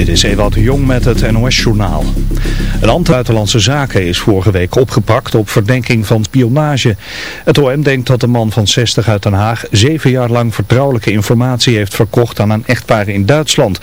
Dit is Ewout de Jong met het NOS-journaal. Een ambt buitenlandse zaken is vorige week opgepakt op verdenking van spionage. Het OM denkt dat de man van 60 uit Den Haag zeven jaar lang vertrouwelijke informatie heeft verkocht aan een echtpaar in Duitsland.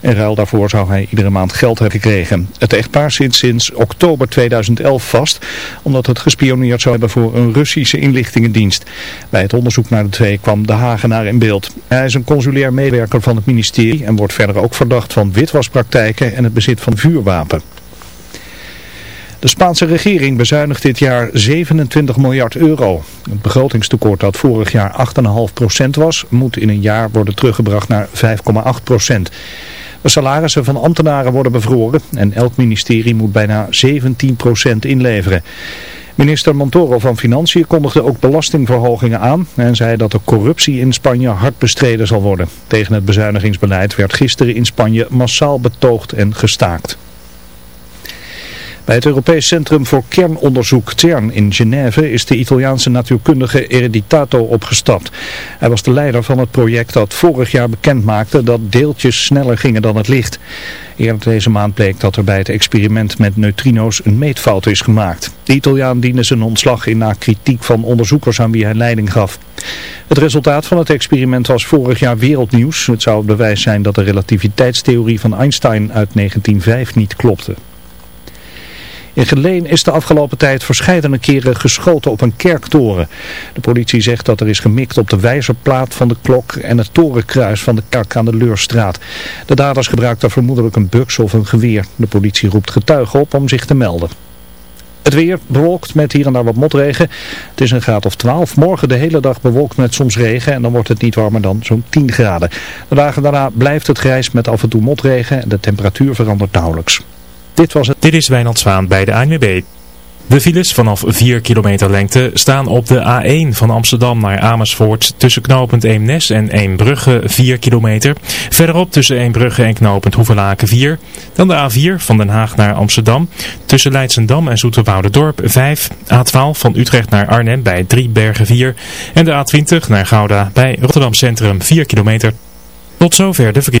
In ruil daarvoor zou hij iedere maand geld hebben gekregen. Het echtpaar zit sinds oktober 2011 vast, omdat het gespioneerd zou hebben voor een Russische inlichtingendienst. Bij het onderzoek naar de twee kwam de Hagenaar in beeld. Hij is een consulair medewerker van het ministerie en wordt verder ook verdacht van witwaspraktijken en het bezit van vuurwapen. De Spaanse regering bezuinigt dit jaar 27 miljard euro. Het begrotingstekort dat vorig jaar 8,5% was, moet in een jaar worden teruggebracht naar 5,8%. De salarissen van ambtenaren worden bevroren en elk ministerie moet bijna 17% inleveren. Minister Montoro van Financiën kondigde ook belastingverhogingen aan en zei dat de corruptie in Spanje hard bestreden zal worden. Tegen het bezuinigingsbeleid werd gisteren in Spanje massaal betoogd en gestaakt. Bij het Europees Centrum voor Kernonderzoek CERN in Genève is de Italiaanse natuurkundige Ereditato opgestapt. Hij was de leider van het project dat vorig jaar bekend maakte dat deeltjes sneller gingen dan het licht. Eerder deze maand bleek dat er bij het experiment met neutrino's een meetfout is gemaakt. De Italiaan diende zijn ontslag in na kritiek van onderzoekers aan wie hij leiding gaf. Het resultaat van het experiment was vorig jaar wereldnieuws. Het zou bewijs zijn dat de relativiteitstheorie van Einstein uit 1905 niet klopte. In Geleen is de afgelopen tijd verscheidene keren geschoten op een kerktoren. De politie zegt dat er is gemikt op de wijzerplaat van de klok en het torenkruis van de kerk aan de Leurstraat. De daders gebruikten vermoedelijk een buks of een geweer. De politie roept getuigen op om zich te melden. Het weer bewolkt met hier en daar wat motregen. Het is een graad of 12. Morgen de hele dag bewolkt met soms regen en dan wordt het niet warmer dan zo'n 10 graden. De dagen daarna blijft het grijs met af en toe motregen en de temperatuur verandert nauwelijks. Dit was het. Dit is Wijnand Zwaan bij de ANWB. De files vanaf 4 kilometer lengte staan op de A1 van Amsterdam naar Amersfoort tussen knooppunt Eemnes en Eembrugge 4 kilometer. Verderop tussen Eembrugge en knooppunt Hoevelaken 4. Dan de A4 van Den Haag naar Amsterdam tussen Leidsendam en Dorp 5. A12 van Utrecht naar Arnhem bij Driebergen 4. En de A20 naar Gouda bij Rotterdam Centrum 4 kilometer. Tot zover de verkeer.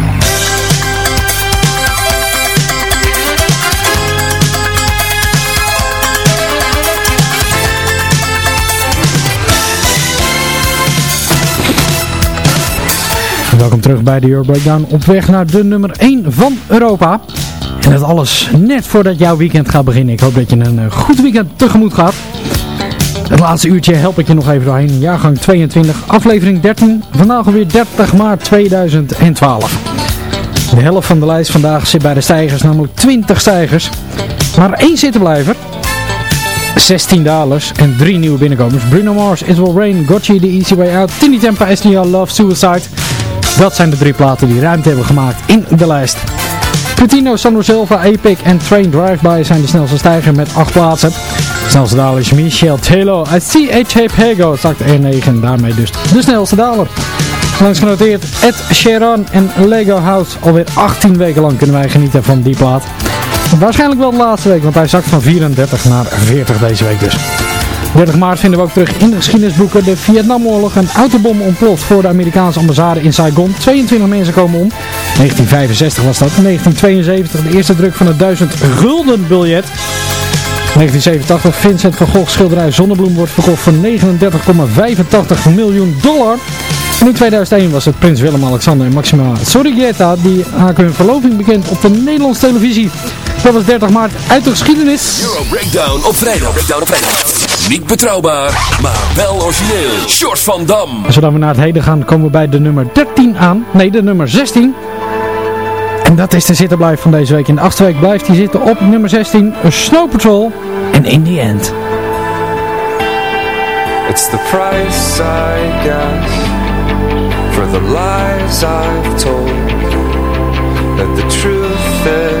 Terug bij de Euro Breakdown op weg naar de nummer 1 van Europa. En dat alles net voordat jouw weekend gaat beginnen. Ik hoop dat je een eh, goed weekend tegemoet gaat. Het laatste uurtje help ik je nog even doorheen. Jaargang 22, aflevering 13. Vandaag alweer 30 maart 2012. De helft van de lijst vandaag zit bij de stijgers, namelijk 20 stijgers. Maar één zittenblijver. 16 dalers en drie nieuwe binnenkomers. Bruno Mars, It Will Rain, Gotchi, The Easy Way Out, Tini Tempa, SNL, Love, Suicide. Dat zijn de drie platen die ruimte hebben gemaakt in de lijst. Coutinho, Sandro Silva, Epic en Train Drive-By zijn de snelste stijger met 8 plaatsen. snelste daler is Michel Taylor uit CHA Pego, zakt R9 en daarmee dus de snelste daler. Langs genoteerd Ed Sheeran en Lego House. Alweer 18 weken lang kunnen wij genieten van die plaat. Waarschijnlijk wel de laatste week, want hij zakt van 34 naar 40 deze week dus. 30 maart vinden we ook terug in de geschiedenisboeken de Vietnamoorlog. Een autobom ontploft voor de Amerikaanse ambassade in Saigon. 22 mensen komen om. 1965 was dat. 1972 de eerste druk van het 1000 gulden biljet. 1987 Vincent van Gogh schilderij Zonnebloem wordt verkocht voor 39,85 miljoen dollar. En in 2001 was het prins Willem-Alexander en Maxima Sorigeta die maken hun verloving bekend op de Nederlandse televisie. Dat was 30 maart uit de geschiedenis. Euro Breakdown op vrijdag. Breakdown op vrijdag. Niet betrouwbaar, maar wel origineel. Short van Dam. En zodat we naar het heden gaan, komen we bij de nummer 13 aan. Nee, de nummer 16. En dat is de zitterblijf van deze week. In de achtste week blijft hij zitten op nummer 16. Snow Patrol. En in the end. It's the price I guess for the lies I've told. That the truth it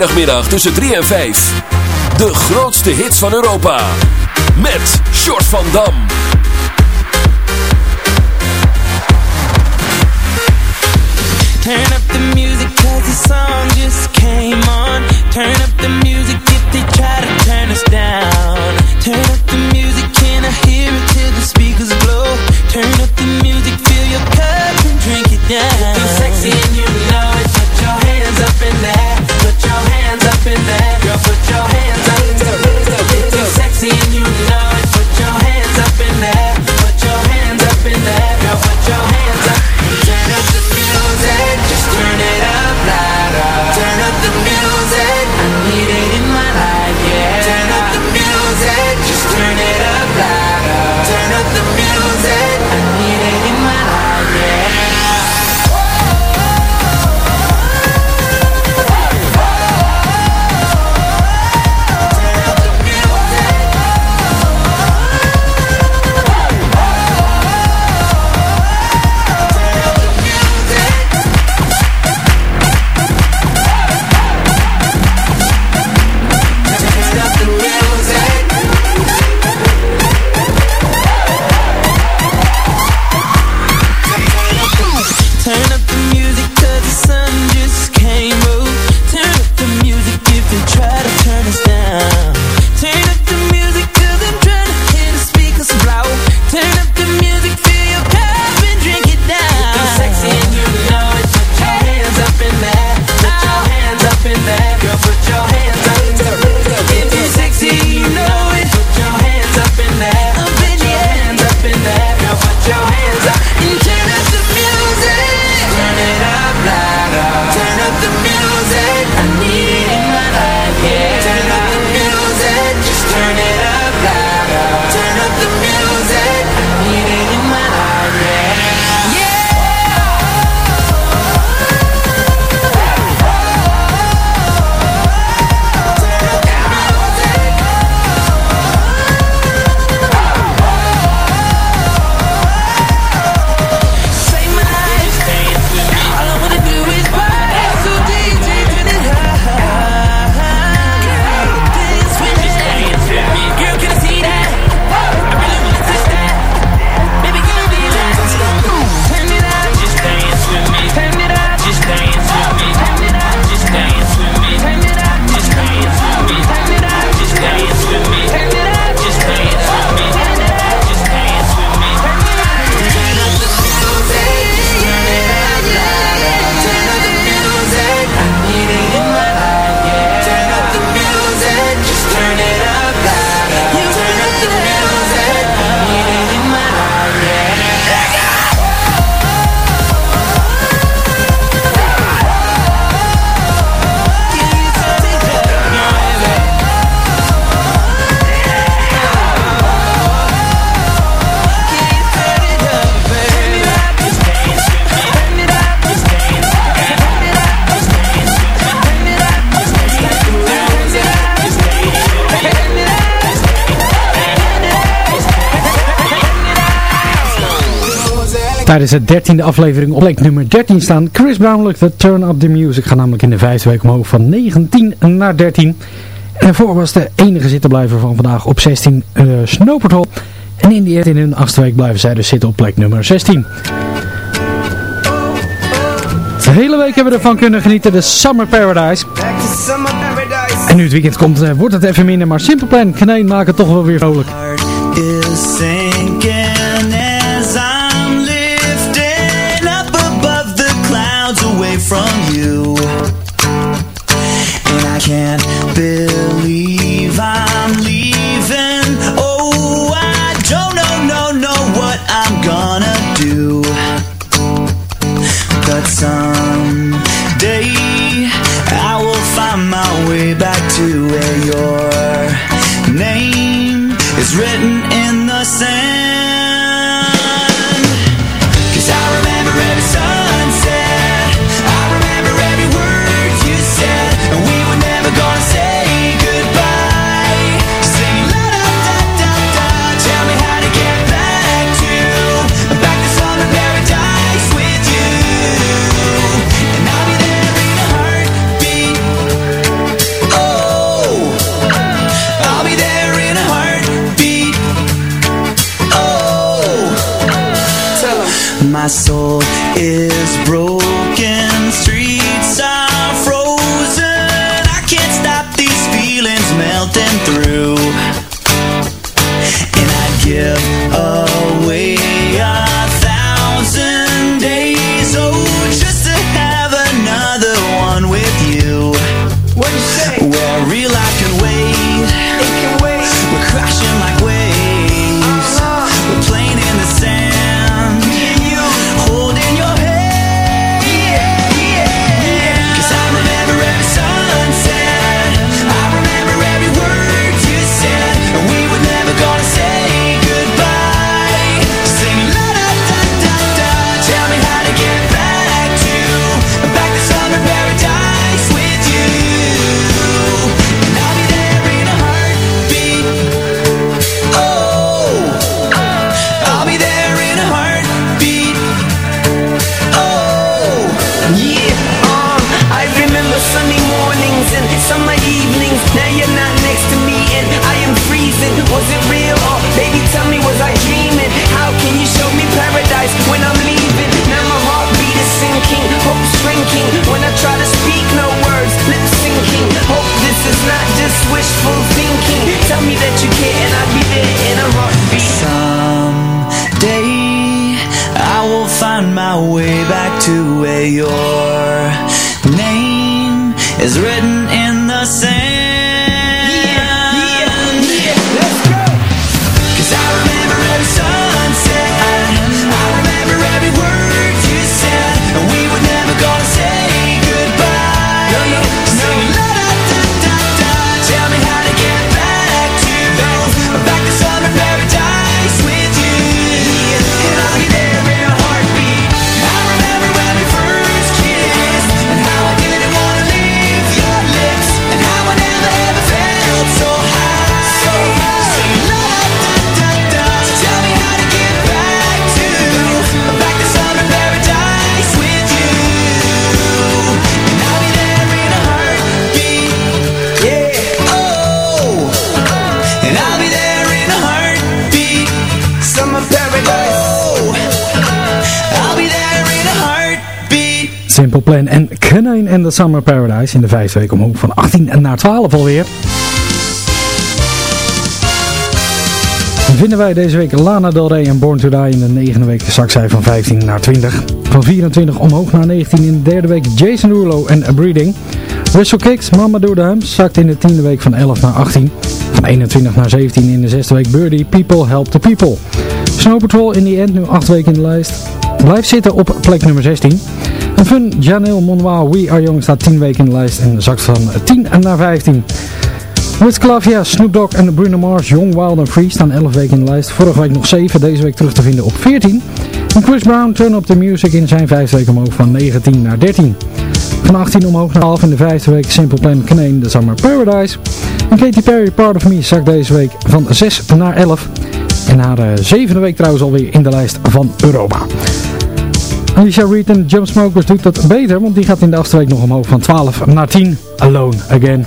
vrijdagmiddag tussen 3 en 5. De grootste hits van Europa. Met Short van Dam. Turn up the music cause the song just came on Turn up the music if they try to turn us down Turn up the music, can I hear it till the speakers blow Turn up the music, fill your cup and drink it down You're sexy and you know tijdens de dertiende aflevering op plek nummer 13 staan. Chris Brown lukt de Turn Up The Music. Gaat namelijk in de vijfde week omhoog van 19 naar 13. En daarvoor was de enige zittenblijver van vandaag op 16 uh, Snow Patrol. En in die in hun achtste week blijven zij dus zitten op plek nummer 16. De hele week hebben we ervan kunnen genieten, de Summer Paradise. En nu het weekend komt, uh, wordt het even minder, maar Simple Plan, Kneen maken toch wel weer vrolijk. is Simple Plan en Canine and the Summer Paradise in de vijfde week omhoog van 18 naar 12 alweer. Vinden wij deze week Lana Del Rey en Born to Die in de negende week zak zij van 15 naar 20. Van 24 omhoog naar 19 in de derde week Jason Rulo en A Breeding. Russell Kicks, Mama Do The Hum, zakt in de tiende week van 11 naar 18. Van 21 naar 17 in de zesde week Birdie, People Help The People. Snow Patrol in the end nu 8 weken in de lijst. Blijft zitten op plek nummer 16. Fun Janelle Monnois We Are Young staat 10 weken in de lijst en zakt van 10 naar 15. Wiz Khalifa, Snoop Dogg en Bruno Mars, Young, Wild Free staan 11 weken in de lijst. Vorige week nog 7, deze week terug te vinden op 14. En Chris Brown, Turn Up The Music in zijn vijfde week omhoog van 19 naar 13. Van 18 omhoog naar 12 in de vijfde week Simple Plan Canane, The Summer Paradise. En Katy Perry, Part of Me, zakt deze week van 6 naar 11. En haar uh, zevende week trouwens alweer in de lijst van Europa. Alicia Reed en Jumpsmokers doet dat beter, want die gaat in de afstreek nog omhoog van 12 naar 10. Alone Again.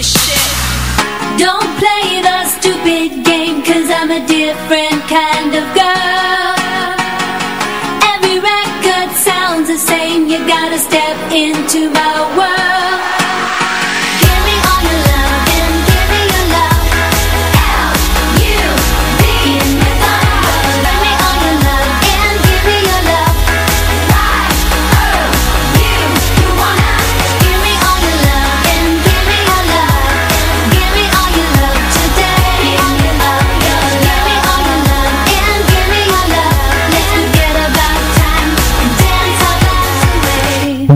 Don't play the stupid game, cause I'm a different kind of girl. Every record sounds the same, you gotta step into my world.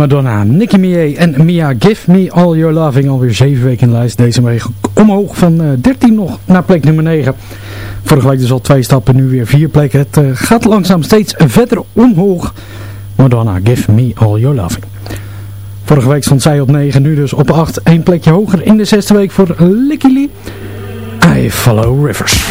Madonna, Nicki Minaj en Mia Give Me All Your Loving alweer 7 weken in de lijst. Deze week omhoog van eh, 13 nog naar plek nummer 9. Vorige week dus al twee stappen, nu weer vier plekken. Het eh, gaat langzaam steeds verder omhoog. Madonna, Give Me All Your Loving. Vorige week stond zij op 9, nu dus op 8. Eén plekje hoger in de zesde week voor Licky Lee. I Follow Rivers.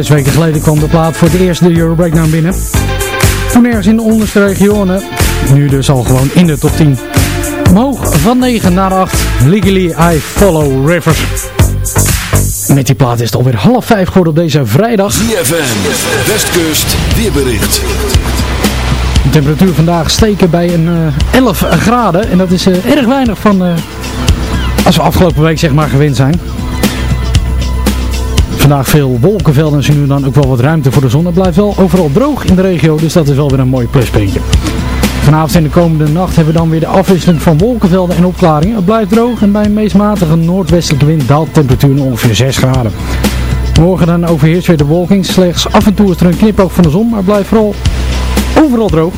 Zes weken geleden kwam de plaat voor het eerst de Euro Breakdown binnen. Toen ergens in de onderste regionen. Nu dus al gewoon in de top 10. Omhoog van 9 naar 8. Legally I Follow Rivers. Met die plaat is het alweer half 5 geworden op deze vrijdag. ZFM, Westkust, weerbericht. De temperatuur vandaag steken bij een eh, 11 graden. En dat is eh, erg weinig van eh, als we afgelopen week zeg maar gewend zijn. Vandaag veel wolkenvelden en zien we dan ook wel wat ruimte voor de zon. Het blijft wel overal droog in de regio, dus dat is wel weer een mooi pluspuntje. Vanavond en de komende nacht hebben we dan weer de afwisseling van wolkenvelden en opklaringen. Het blijft droog en bij een meest matige noordwestelijke wind daalt de temperatuur naar ongeveer 6 graden. Morgen dan overheerst weer de wolking. Slechts af en toe is er een knipoog van de zon, maar blijft vooral overal droog.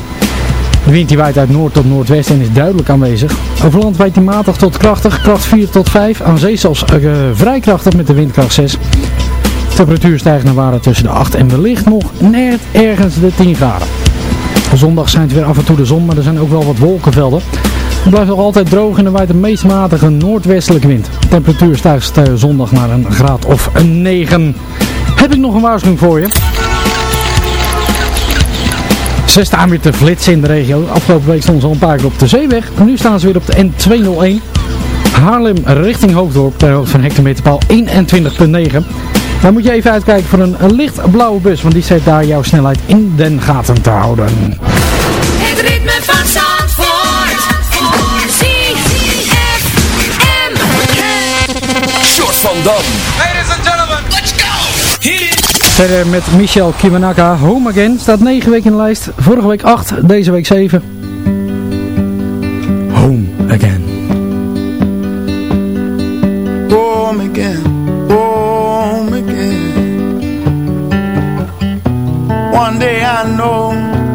De wind die waait uit noord tot noordwest en is duidelijk aanwezig. Over land waait die matig tot krachtig, kracht 4 tot 5. Aan zee zelfs eh, vrij krachtig met de windkracht 6. Temperatuur stijgt naar waarde tussen de 8 en wellicht nog net ergens de 10 graden. Zondag schijnt weer af en toe de zon, maar er zijn ook wel wat wolkenvelden. Het blijft nog altijd droog en er waait een meest matige noordwestelijke wind. Temperatuur stijgt zondag naar een graad of een 9. Heb ik nog een waarschuwing voor je. Ze staan weer te flitsen in de regio. Afgelopen week stonden ze al een paar keer op de zeeweg. Nu staan ze weer op de N201. Haarlem richting Hoofddorp ter hoogte van hectometerpaal 21.9. Dan moet je even uitkijken voor een, een lichtblauwe bus, want die zet daar jouw snelheid in den gaten te houden. Het ritme van Zandvoort. ZFM. Short van Dam. Ladies and gentlemen, let's go! Hit it! Verder met Michel Kimanaka, Home Again, staat 9 weken in de lijst. Vorige week 8, deze week 7.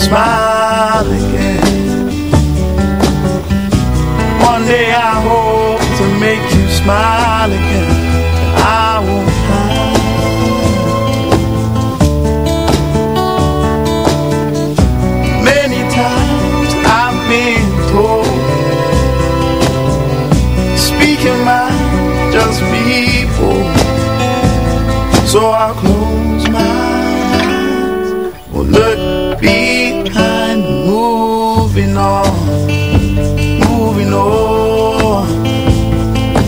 smile again. One day I hope to make you smile Moving on Moving on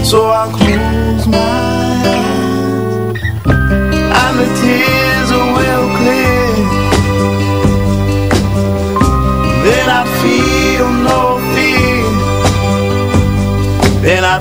So I'll close my eyes And the tears will clear then I feel no fear. Then I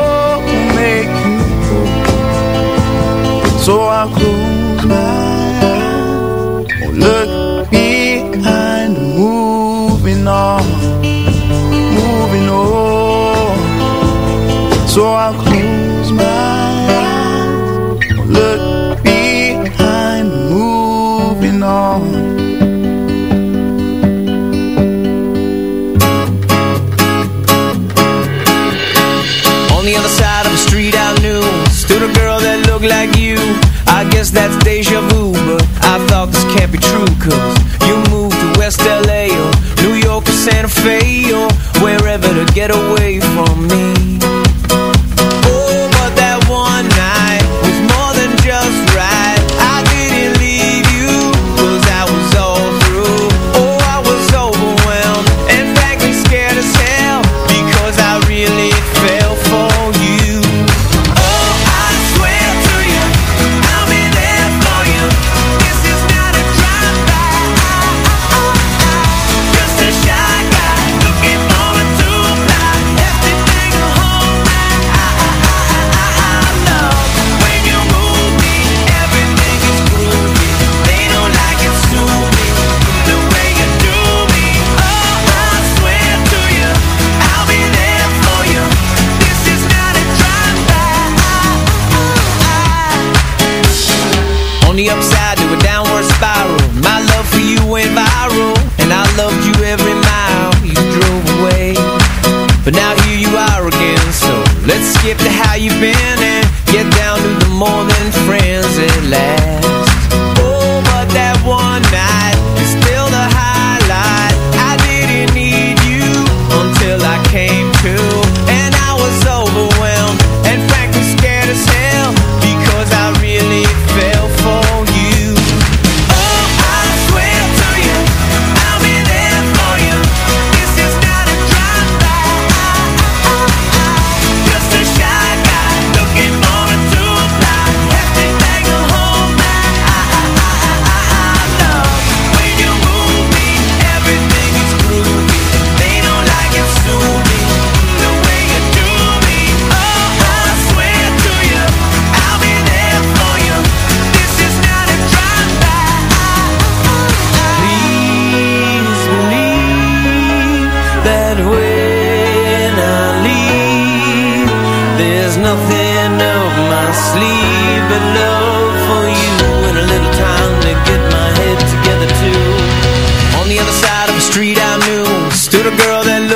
can't be true cause you moved to West LA or New York or Santa Fe.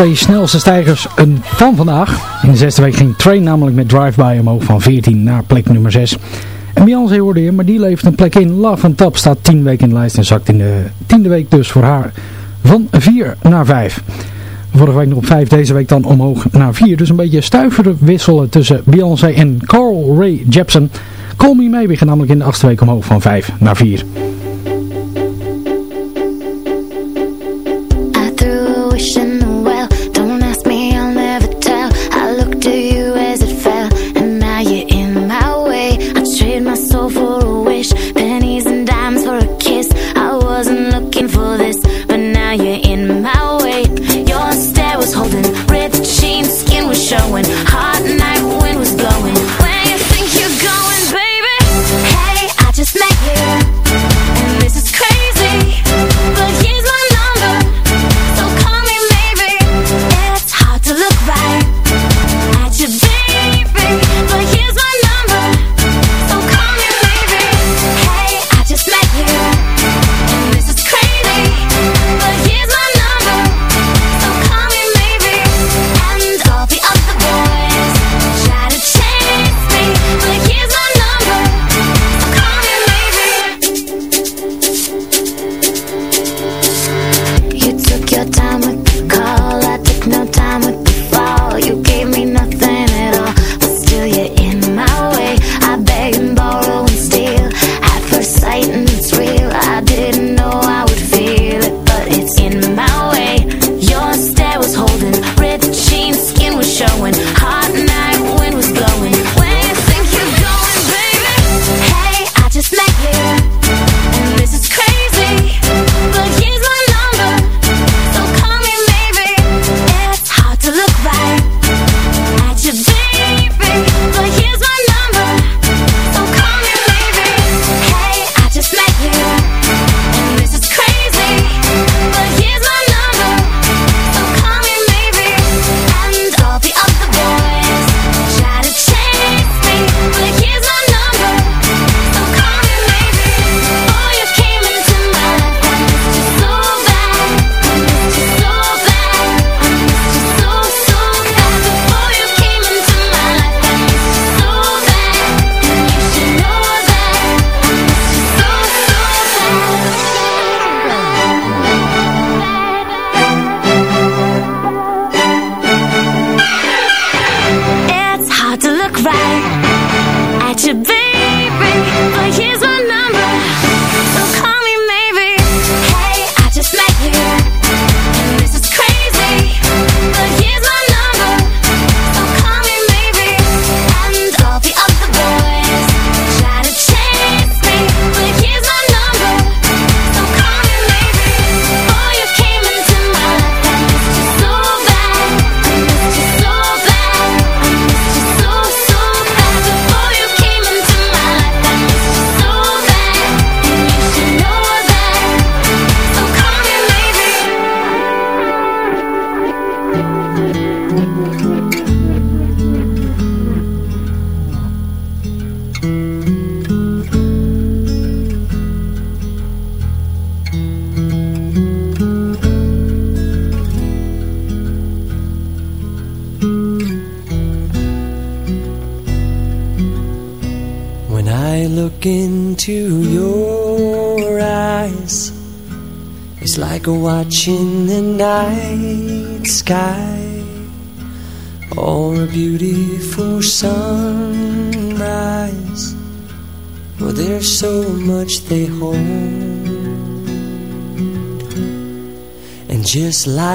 twee snelste stijgers van vandaag. In de zesde week ging Train namelijk met Drive-By omhoog van 14 naar plek nummer 6. En Beyoncé hoorde je, maar die levert een plek in. Love and Tap staat 10 weken in de lijst en zakt in de tiende week dus voor haar van 4 naar 5. Vorige week nog op 5, deze week dan omhoog naar 4. Dus een beetje stuiveren wisselen tussen Beyoncé en Carl Ray Jepsen. Call Me Maybe namelijk in de achtste week omhoog van 5 naar 4.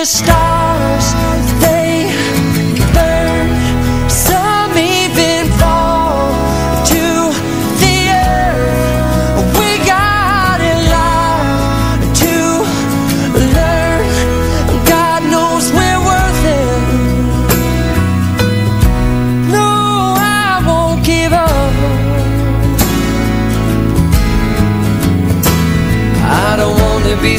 the stars.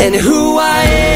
and who I am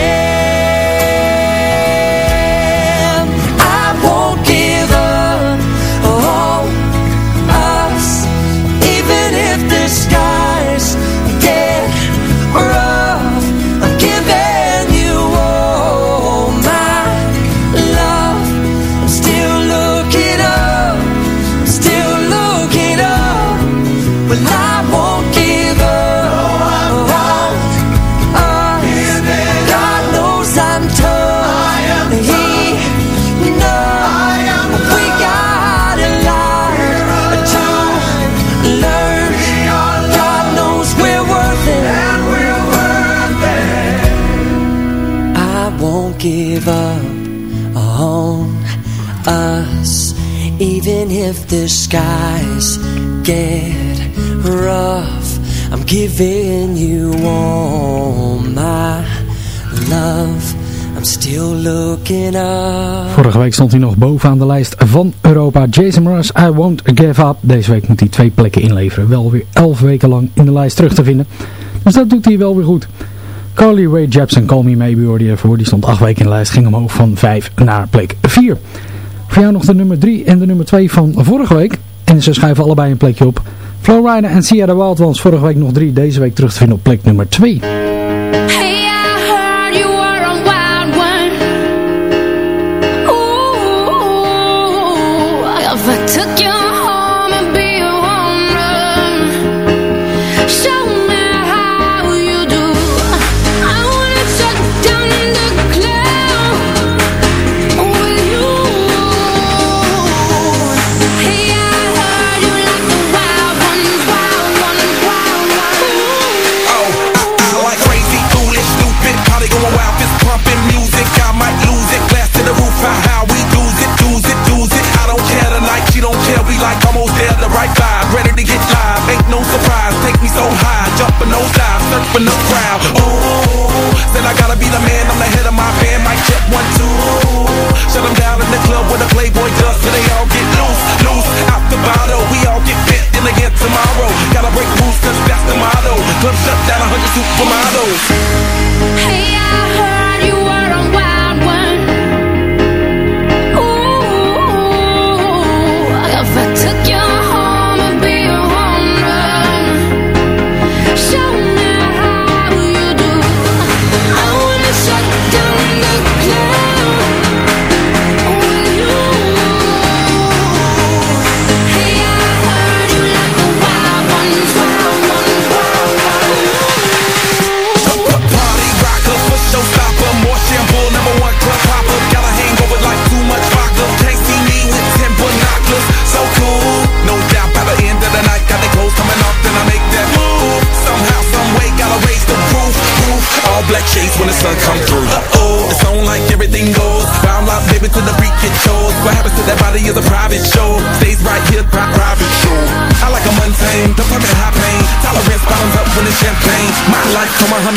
if the skies get rough I'm giving you all my love. I'm still looking up. Vorige week stond hij nog bovenaan de lijst van Europa. Jason Mraz, I Won't Give Up. Deze week moet hij twee plekken inleveren. Wel weer elf weken lang in de lijst terug te vinden. Dus dat doet hij wel weer goed. Carly Rae Jepsen, Call Me Maybe hoorde je ervoor. Die stond acht weken in de lijst, ging omhoog van vijf naar plek vier. Voor jou nog de nummer 3 en de nummer 2 van vorige week. En ze schrijven allebei een plekje op. Flowrider en Sierra Wild vorige week nog 3, deze week terug te vinden op plek nummer 2.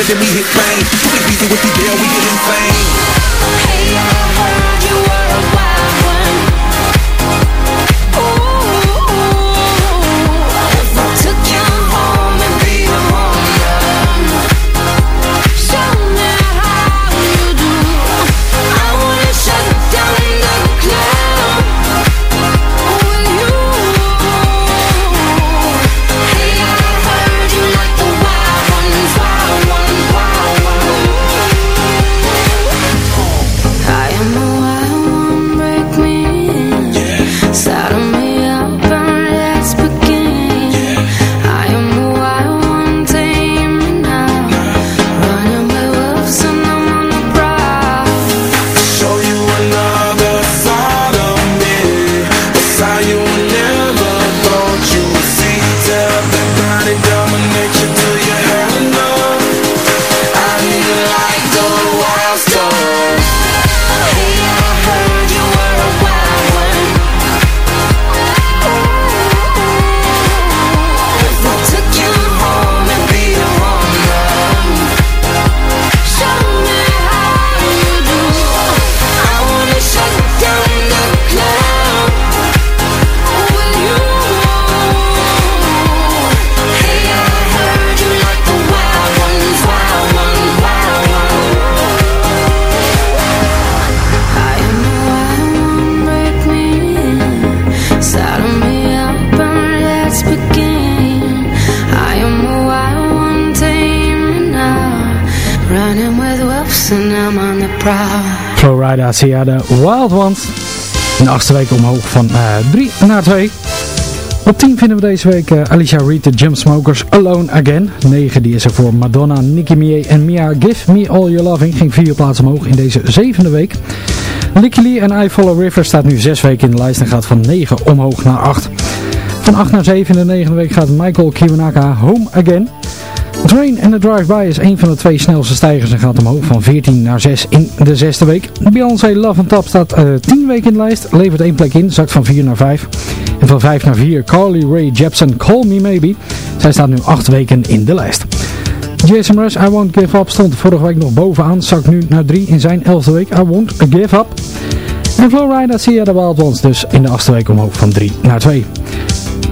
than me. Achtste week omhoog van 3 naar 2. Op 10 vinden we deze week eh, Alicia Reed, de Jump Smokers, Alone Again. 9 die is er voor Madonna, Nicki Minaj en Mia. Give Me All Your Loving ging vier plaatsen omhoog in deze zevende week. Licky Lee en I Follow River staat nu 6 weken in de lijst en gaat van 9 omhoog naar 8. Van 8 naar 7 in de negende week gaat Michael Kiwanaka Home Again. Train and the Drive-By is een van de twee snelste stijgers en gaat omhoog van 14 naar 6 in de zesde week. Beyoncé Love and Top staat uh, 10 weken in de lijst, levert één plek in, zakt van 4 naar 5. En van 5 naar 4 Carly Rae Jepsen Call Me Maybe. Zij staat nu 8 weken in de lijst. Jason Mraz, I Won't Give Up stond vorige week nog bovenaan, zakt nu naar 3 in zijn 11e week. I Won't Give Up. En Flowrider zie je de Wild dus in de 8e week omhoog van 3 naar 2.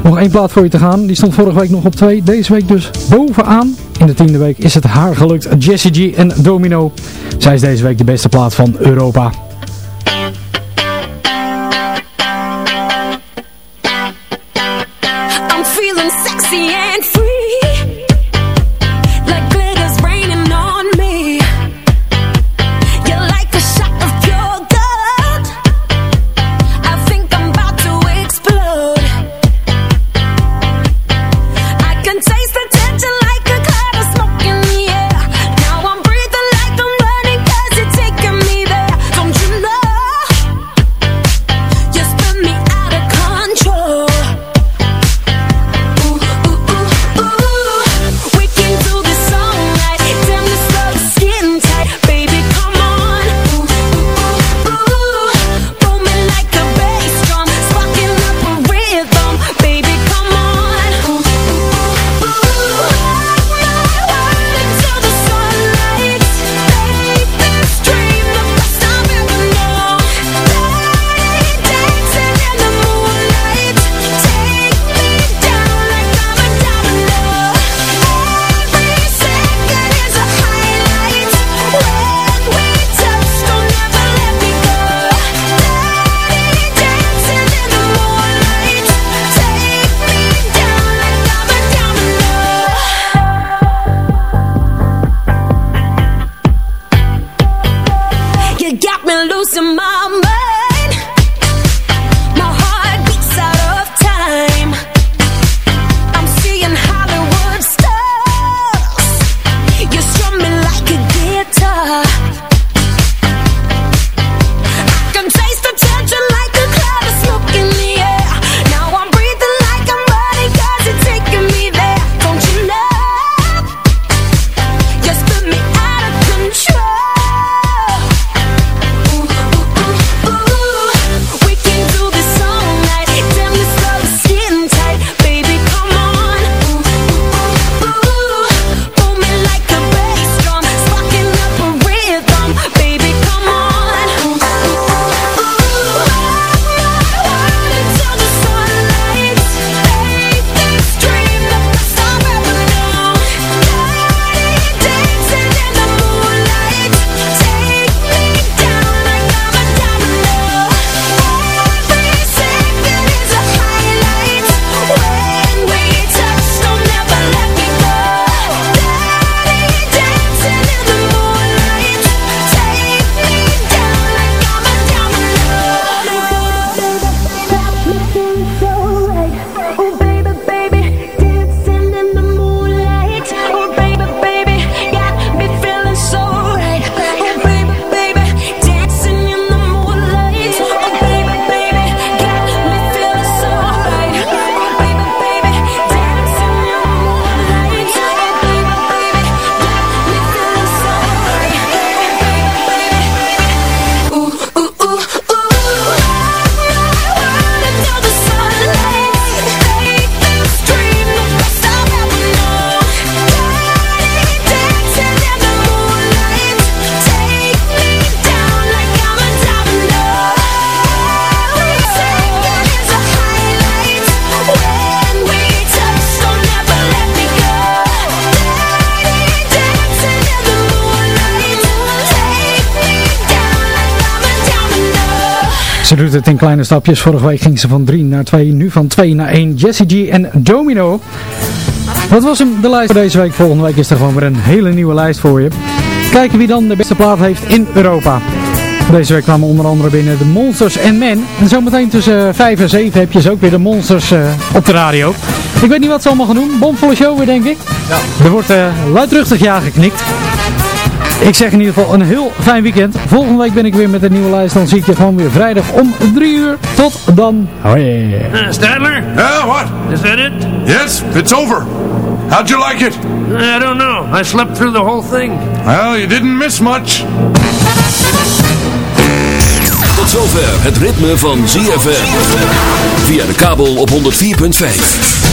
Nog één plaat voor je te gaan. Die stond vorige week nog op 2. Deze week dus bovenaan. In de tiende week is het haar gelukt. Jessie G en Domino. Zij is deze week de beste plaat van Europa. Het in kleine stapjes. Vorige week ging ze van 3 naar 2. Nu van 2 naar 1. Jessie G en Domino. Dat was hem, de lijst voor deze week. Volgende week is er gewoon weer een hele nieuwe lijst voor je. Kijken wie dan de beste plaat heeft in Europa. Deze week kwamen onder andere binnen de Monsters en Men. En zometeen tussen 5 en 7 heb je ze ook weer de Monsters eh, op de radio. Ik weet niet wat ze allemaal gaan doen. Bomvolle show weer denk ik. Ja. Er wordt uh, luidruchtig ja geknikt. Ik zeg in ieder geval een heel fijn weekend. Volgende week ben ik weer met een nieuwe lijst. Dan zie ik je gewoon weer vrijdag om 3 uur. Tot dan. Hoi. Uh, Stadler? Yeah, what? Is that it? Yes, it's over. How'd you like it? I don't know. I slept through the whole thing. Well, you didn't miss much. Tot zover het ritme van ZFM. Via de kabel op 104.5.